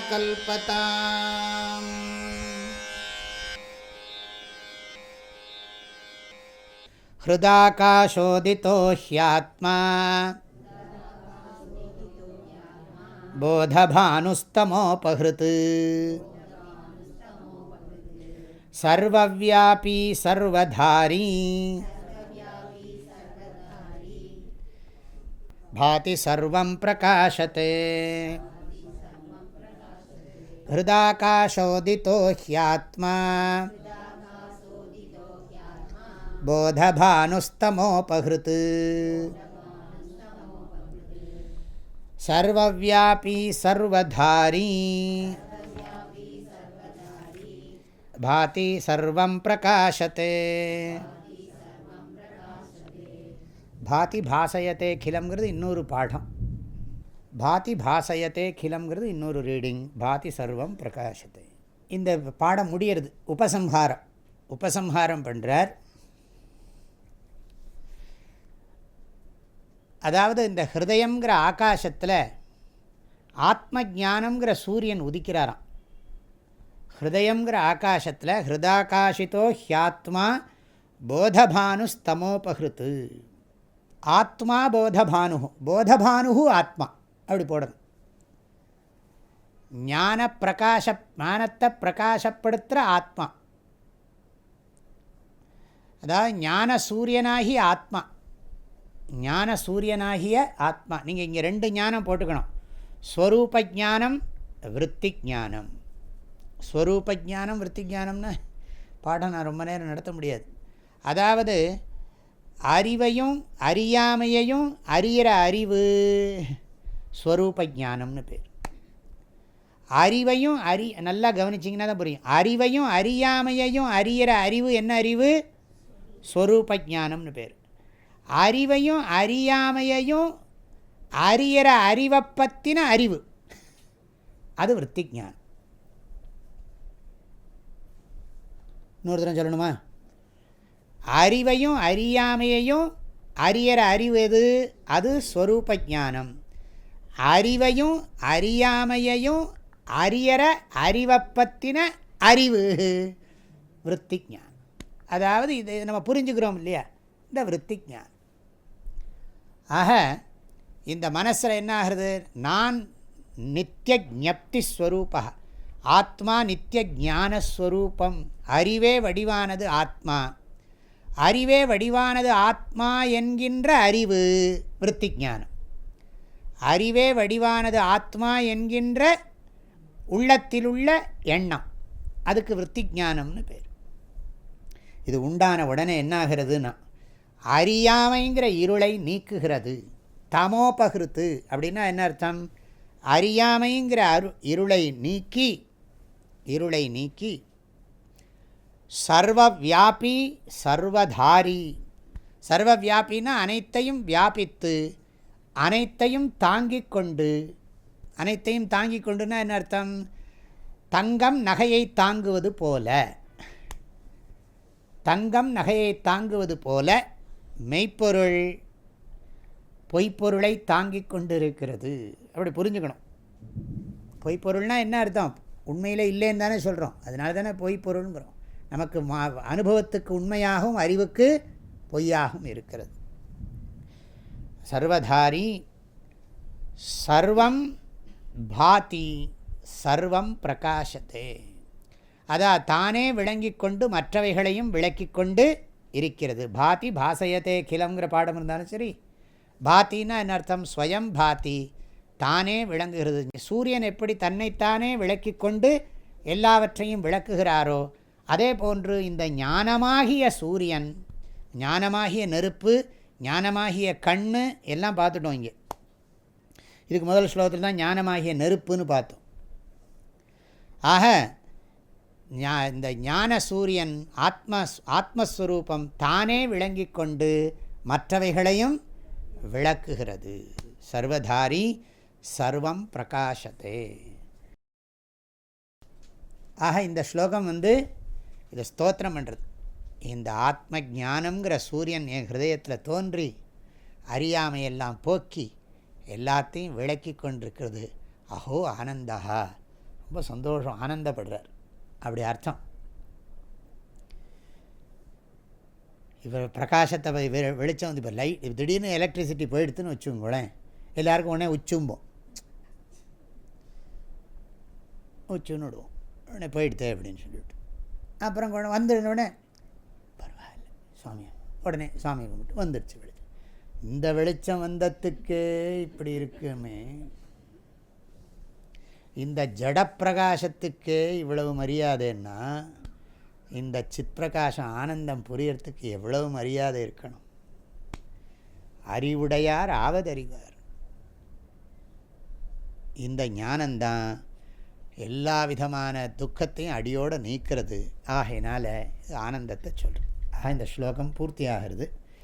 कल्पताम्। हृदाकाशोदितो ह्यात्मा। बोधभानुस्तमोपहृत्। सर्वव्यापी सर्वधारी भाति सर्वं प्रकाशते। हृदाकाशोदितो ह्यात्मा। बोधभानुस्तमोपहृत्। सर्वव्यापी सर्वधारी। भाति सर्वं प्रकाशते। பாதி பாசயத்தே கிலம்ங்கிறது இன்னொரு பாடம் பாதி பாசயத்தே கிளம்ங்கிறது இன்னொரு ரீடிங் பாதி சர்வம் பிரகாசத்தை இந்த பாடம் முடியறது. உபசம்ஹாரம். உபசம்ஹாரம் பண்ணுறார் அதாவது இந்த ஹிருதயங்கிற ஆகாசத்தில் ஆத்ம ஜானங்கிற சூரியன் உதிக்கிறாராம். ஹிருதயங்கிற ஆகாசத்தில் ஹிருதாகாஷிதோ ஹியாத்மா போதபானுஸ்தமோபகிருத்து ஆத்மா போதபானு போதபானு ஆத்மா அப்படி போடணும். ஞான பிரகாஷ ஞானத்தை பிரகாசப்படுத்துகிற ஆத்மா. அதாவது ஞான சூரியனாகி ஆத்மா ஞான சூரியனாகிய ஆத்மா. நீங்கள் இங்கே ரெண்டு ஞானம் போட்டுக்கணும். ஸ்வரூப ஜானம் விற்பி ஜானம் ஸ்வரூப ஜானம் விற்பி ஜானம்னு பாடம் நான் ரொம்ப நேரம் நடத்த முடியாது. அதாவது அறிவையும் அறியாமையையும் அறிகிற அறிவு ஸ்வரூப ஜானம்னு பேர். அறிவையும் அறி நல்லா கவனிச்சிங்கன்னா தான் புரியும். அறிவையும் அறியாமையையும் அறிகிற அறிவு என்ன அறிவு? ஸ்வரூப ஜானம்னு பேர். அறிவையும் அறியாமையையும் அறிகிற அறிவை பற்றின அறிவு. அது விற்பி ஜானம் இன்னொரு தரம் சொல்லணுமா? அறிவையும் அறியாமையையும் அறியற அறிவு எது? அது ஸ்வரூப ஜானம் அறிவையும் அறியாமையையும் அறியற அறிவை பற்றின அறிவு. விற்பி ஜானம் அதாவது இது நம்ம புரிஞ்சுக்கிறோம் இல்லையா? இந்த விற்பி ஜானம் ஆக இந்த மனசில் என்ன ஆகிறது? நான் நித்திய ஜப்தி ஸ்வரூபா. ஆத்மா நித்திய ஜானஸ்வரூபம் அறிவே வடிவானது ஆத்மா. அறிவே வடிவானது ஆத்மா என்கின்ற அறிவு விற்பி ஞானம் அறிவே வடிவானது ஆத்மா என்கின்ற உள்ளத்திலுள்ள எண்ணம். அதுக்கு விற்பி ஞானம்னு பேர். இது உண்டான உடனே என்னாகிறதுன்னா அறியாமைங்கிற இருளை நீக்குகிறது. தமோபகிருத்து அப்படின்னா என்ன அர்த்தம்? அறியாமைங்கிற அரு இருளை நீக்கி இருளை நீக்கி சர்வவியாபி சர்வதாரி. சர்வவியாபின்னா அனைத்தையும் வியாபித்து அனைத்தையும் தாங்கிக் கொண்டு. அனைத்தையும் தாங்கிக் கொண்டுன்னா என்ன அர்த்தம்? தங்கம் நகையை தாங்குவது போல. தங்கம் நகையை தாங்குவது போல மெய்ப்பொருள் பொய்ப்பொருளை தாங்கிக் கொண்டு இருக்கிறது அப்படி புரிஞ்சுக்கணும். பொய்ப்பொருள்னால் என்ன அர்த்தம்? உண்மையில் இல்லைன்னு தானே சொல்கிறோம் அதனால தானே பொய்ப்பொருளுங்கிறோம். நமக்கு மா அனுபவத்துக்கு உண்மையாகவும் அறிவுக்கு பொய்யாகவும் இருக்கிறது. சர்வதாரி சர்வம் பாதி சர்வம் பிரகாசத்தே அதான் தானே விளங்கி கொண்டு மற்றவைகளையும் விளக்கி கொண்டு இருக்கிறது. பாதி பாசையத்தே கிளங்கிற பாடம் இருந்தாலும் சரி. பாத்தின்னா என்ன அர்த்தம்? ஸ்வயம் பாத்தி தானே விளங்குகிறது. சூரியன் எப்படி தன்னைத்தானே விளக்கி கொண்டு எல்லாவற்றையும் விளக்குகிறாரோ அதே போன்று இந்த ஞானமாகிய சூரியன் ஞானமாகிய நெருப்பு ஞானமாகிய கண் எல்லாம் பார்த்துட்டோம் இங்கே. இதுக்கு முதல் ஸ்லோகத்தில் தான் ஞானமாகிய நெருப்புன்னு பார்த்தோம். ஆக இந்த ஞான சூரியன் ஆத்ம ஆத்மஸ்வரூபம் தானே விளங்கி கொண்டு மற்றவைகளையும் விளக்குகிறது. சர்வதாரி சர்வம் பிரகாசத்தே ஆக இந்த ஸ்லோகம் வந்து இதை ஸ்தோத்திரம் பண்ணுறது இந்த ஆத்ம ஜானங்கிற சூரியன் என் ஹிருதயத்தில் தோன்றி அறியாமையெல்லாம் போக்கி எல்லாத்தையும் விளக்கி கொண்டிருக்கிறது. அஹோ ஆனந்தா ரொம்ப சந்தோஷம் ஆனந்தப்படுறார். அப்படி அர்த்தம். இப்போ பிரகாசத்தை வெ- வெளிச்சம் வந்து இப்போ லைட் திடீர்னு எலக்ட்ரிசிட்டி போயிடுத்துன்னு வச்சுக்கோங்களேன். எல்லாருக்கும் உடனே உச்சும்போம். உச்சுன்னு விடுவோம். உடனே போயிடுத்தே அப்படின்னு சொல்லிவிட்டு அப்புறம் கூட உடனே பரவாயில்ல சுவாமி. உடனே சாமி கும்பிட்டு வந்துடுச்சு வெளிச்சம் இந்த வெளிச்சம் வந்தத்துக்கு இப்படி இருக்குமே. இந்த ஜடப்பிரகாசத்துக்கே இவ்வளவு மரியாதைன்னா இந்த சித்பிரகாசம் ஆனந்தம் புரியறதுக்கு எவ்வளவு மரியாதை இருக்கணும்? அறிவுடையார் ஆவதறிவார். இந்த ஞானந்தான் எல்லா விதமான துக்கத்தையும் அடியோடு நீக்கிறது. ஆகையினால் ஆனந்தத்தை சொல்கிறது ஆக இந்த ஸ்லோகம் பூர்த்தி ஆகிறது